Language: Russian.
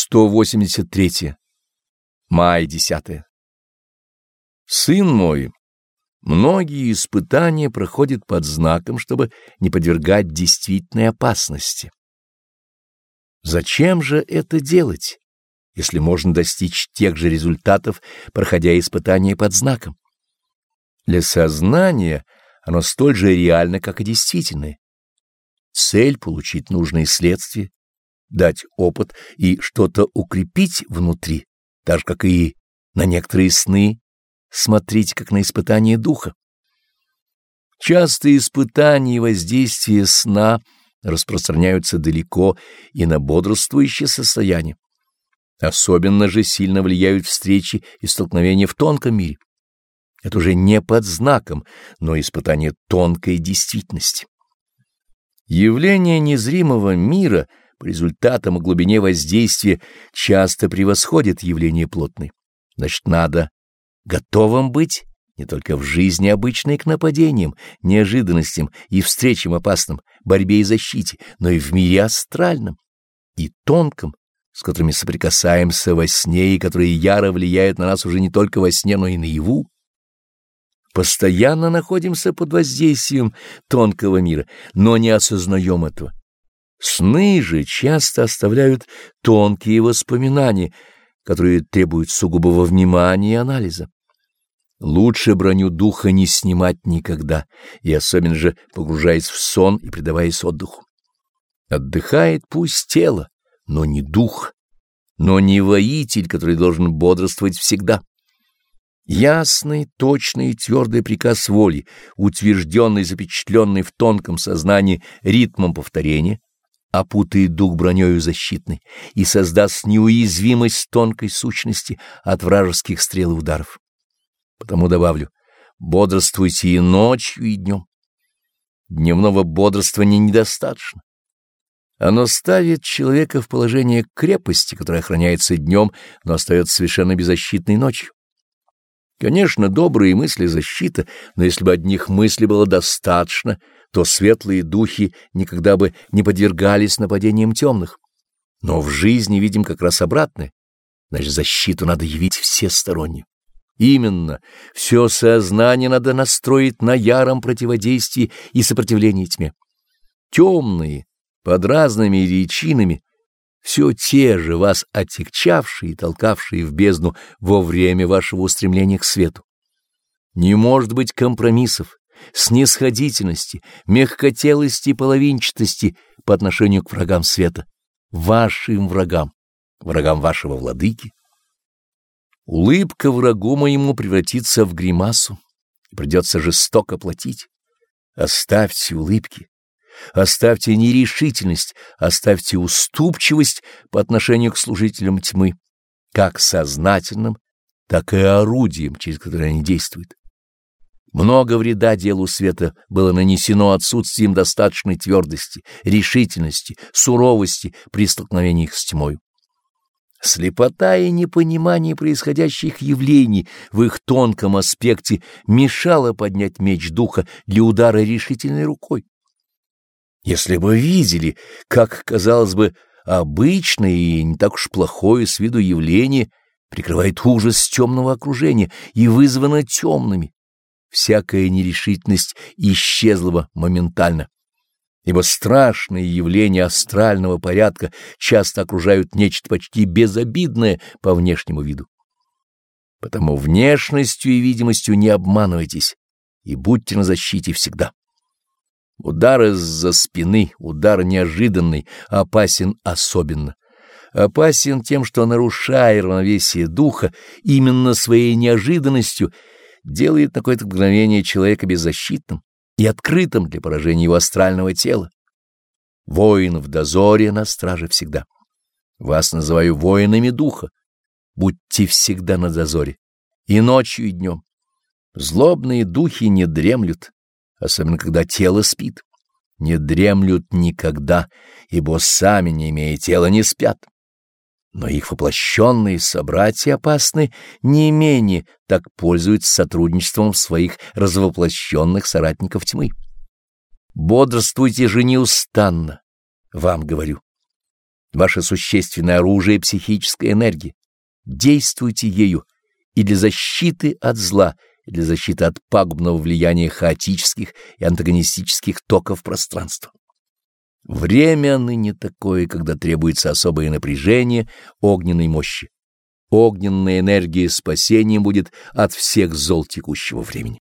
183. Май 10. Сын мой, многие испытания проходят под знаком, чтобы не подвергать действительной опасности. Зачем же это делать, если можно достичь тех же результатов, проходя испытания под знаком? Для сознания оно столь же реально, как и действительное. Цель — получить нужные следствия, дать опыт и что-то укрепить внутри, так же, как и на некоторые сны смотреть, как на испытание духа. Частые испытания и воздействия сна распространяются далеко и на бодрствующее состояние. Особенно же сильно влияют встречи и столкновения в тонком мире. Это уже не под знаком, но испытание тонкой действительности. Явление незримого мира — по результатам и глубине воздействия часто превосходит явление плотное. Значит, надо готовым быть не только в жизни обычной к нападениям, неожиданностям и встречам опасным, борьбе и защите, но и в мире астральном и тонком, с которыми соприкасаемся во сне и которые яро влияют на нас уже не только во сне, но и наяву. Постоянно находимся под воздействием тонкого мира, но не осознаем этого. Сны же часто оставляют тонкие воспоминания, которые требуют сугубого внимания и анализа. Лучше броню духа не снимать никогда, и особенно же погружаясь в сон и предаваясь отдыху. Отдыхает пусть тело, но не дух, но не воитель, который должен бодрствовать всегда. Ясный, точный и твердый приказ воли, утвержденный, запечатленный в тонком сознании ритмом повторения, опутает дух бронёю защитной и создаст неуязвимость тонкой сущности от вражеских стрел и ударов. Потому добавлю, бодрствуйте и ночью, и днем. Дневного бодрствования недостаточно. Оно ставит человека в положение крепости, которая охраняется днем, но остается совершенно беззащитной ночью. Конечно, добрые мысли — защита, но если бы одних мыслей было достаточно — то светлые духи никогда бы не подвергались нападениям темных. Но в жизни видим как раз обратное. Значит, защиту надо явить всесторонне. Именно, все сознание надо настроить на яром противодействии и сопротивлении тьме. Темные, под разными речинами, все те же вас отягчавшие и толкавшие в бездну во время вашего устремления к свету. Не может быть компромиссов, снисходительности, мягкотелости и половинчатости по отношению к врагам света, вашим врагам, врагам вашего владыки. Улыбка врагу моему превратится в гримасу, и придется жестоко платить. Оставьте улыбки, оставьте нерешительность, оставьте уступчивость по отношению к служителям тьмы, как сознательным, так и орудием, через которое они действуют. Много вреда делу света было нанесено отсутствием достаточной твердости, решительности, суровости при столкновениях с тьмой. Слепота и непонимание происходящих явлений в их тонком аспекте мешало поднять меч духа для удара решительной рукой. Если бы видели, как, казалось бы, обычное и не так уж плохое с виду явление прикрывает ужас темного окружения и вызвано темными, всякая нерешительность исчезла бы моментально, ибо страшные явления астрального порядка часто окружают нечто почти безобидное по внешнему виду. Потому внешностью и видимостью не обманывайтесь и будьте на защите всегда. Удар из-за спины, удар неожиданный, опасен особенно. Опасен тем, что, нарушая равновесие духа, именно своей неожиданностью — делает какое-то мгновение человека беззащитным и открытым для поражения его астрального тела. Воин в дозоре на страже всегда. Вас называю воинами духа. Будьте всегда на дозоре, и ночью, и днем. Злобные духи не дремлют, особенно когда тело спит. Не дремлют никогда, ибо сами, не имея тела, не спят но их воплощенные собратья опасны не менее, так пользуются сотрудничеством своих развоплощенных соратников тьмы. Бодрствуйте же неустанно, вам говорю. Ваше существенное оружие — психическая энергия. Действуйте ею и для защиты от зла, и для защиты от пагубного влияния хаотических и антагонистических токов пространства. Время ныне такое, когда требуется особое напряжение огненной мощи. Огненная энергия спасением будет от всех зол текущего времени.